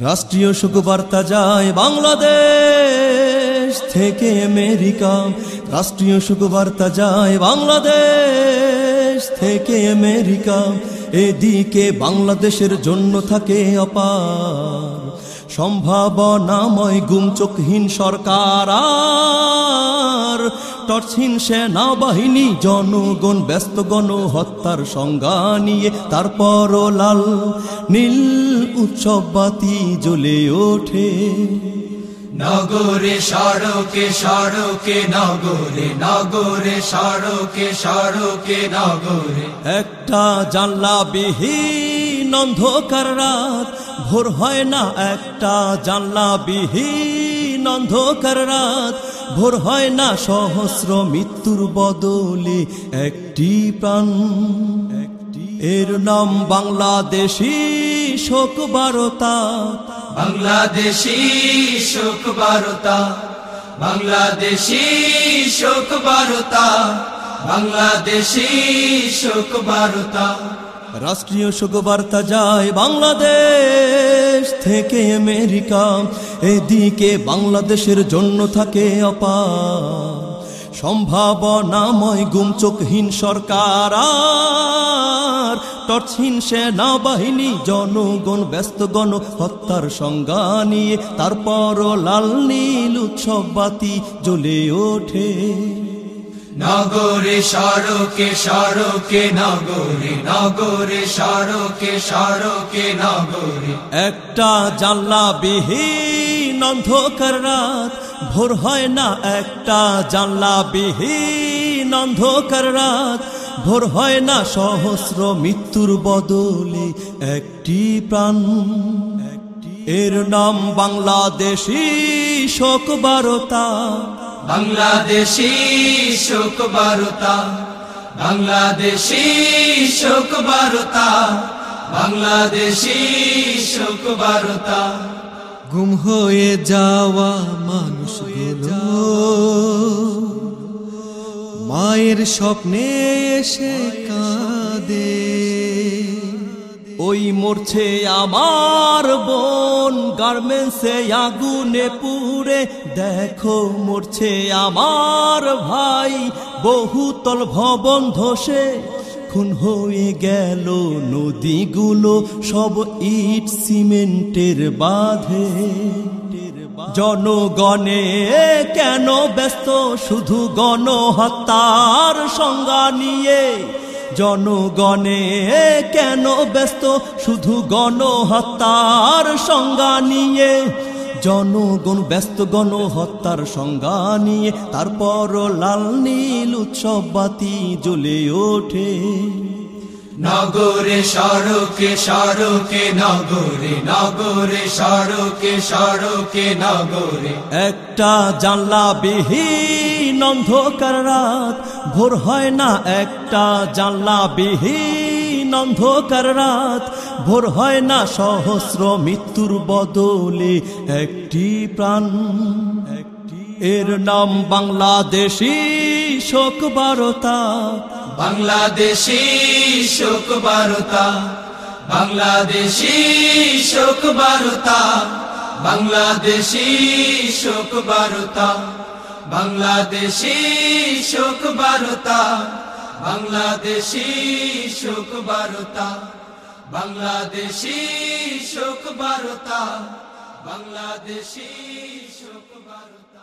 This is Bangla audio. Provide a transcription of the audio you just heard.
রাষ্ট্রীয় সুখবার্তা যায় বাংলাদেশ থেকে আমেরিকা। রাষ্ট্রীয় সুখবার্তা যায় বাংলাদেশ থেকে আমেরিকা। এদিকে বাংলাদেশের জন্য থাকে অপার। সম্ভাবনাময় গুমচোখহীন সরকার আর টর্চহীন সেনাবাহিনী, জনগণ ব্যস্ত গণ হত্যার সংজ্ঞা নিয়ে তারপর লাল, নীল উৎসব বাতি জ্বলে ওঠে। নগরে সড়কে সড়কে নগরে নগরে সড়কে সড়কে নগরে। একটা জানলা বিহীন অন্ধকার রাত ভোর হয় না একটা জানলা বিহীন অন্ধকার রাত ভোর হয় না সহস্র মৃত্যুর বদলে একটি প্রাণ। এর নাম বাংলাদেশি শোক বারতা। বাংলাদেশি শোক বারতা। বাংলাদেশি শোক বারতা। বাংলাদেশি শোক বারতা। রাষ্ট্রীয় শোকবার্তা যায় বাংলাদেশ থেকে আমেরিকা। এদিকে বাংলাদেশের জন্য থাকে অপার। সম্ভাবনাময় গুমচোখহীন সরকার টর্চহীন সেনাবাহিনী জনগণ ব্যস্ত গণ হত্যার সংজ্ঞা নিয়ে তারপর লাল নীল উৎসব বাতি জ্বলে ওঠে। নগরে সড়কে সড়কে নগরে নগরে সড়কে সড়কে নগরে। একটা জানলা বিহীন অন্ধকার রাত ভোর হয় না একটা জানলা বিহীন অন্ধকার রাত। ভোর হয় না সহস্র মৃত্যুর বদলে একটি প্রাণ। এর নাম বাংলাদেশি শোক বারতা। বাংলাদেশি শোক বারতা। বাংলাদেশি শোক বারতা। বাংলাদেশি শোক বারতা। গুম হয়ে যাওয়া মানুষগুলো। মায়ের স্বপ্নে এসে কাঁদে। ওই মরছে আমার বোন গার্মেন্টসে আগুনে পুড়ে। দেখো, মরছে আমার ভাই, বহুতল ভবন ধসে। খুন হয়ে গেল নদীগুলো, সব ইট সিমেন্টের বাঁধে। জনগণে কেন ব্যস্ত? শুধু গণহত্যার সংজ্ঞা নিয়ে। জনগণে কেন ব্যস্ত? শুধু গণহত্যার সংজ্ঞা নিয়ে। জনগণ ব্যস্ত গণ হত্যার সংজ্ঞা নিয়ে তারপর লাল নীল উৎসব বাতি জ্বলে ওঠে। নগরে সড়কে সড়কে নগরে নগরে সড়কে সড়কে নগরে। একটা জানলা বিহীন অন্ধকার রাত ভোর হয় না একটা জানলা বিহীন অন্ধকার রাত, ভোর হয় না সহস্র মৃত্যুর বদলে। একটি প্রাণ, এর নাম বাংলাদেশি শোক বারতা। বাংলাদেশি শোক বারতা, বাংলাদেশি শোক বারতা, বাংলাদেশি শোক বারতা, বাংলাদেশি শোক বারতা। বাংলাদেশি সুখ বারতা বাংলাদেশি সুখ বারতা বাংলাদেশি সুখ বারতা।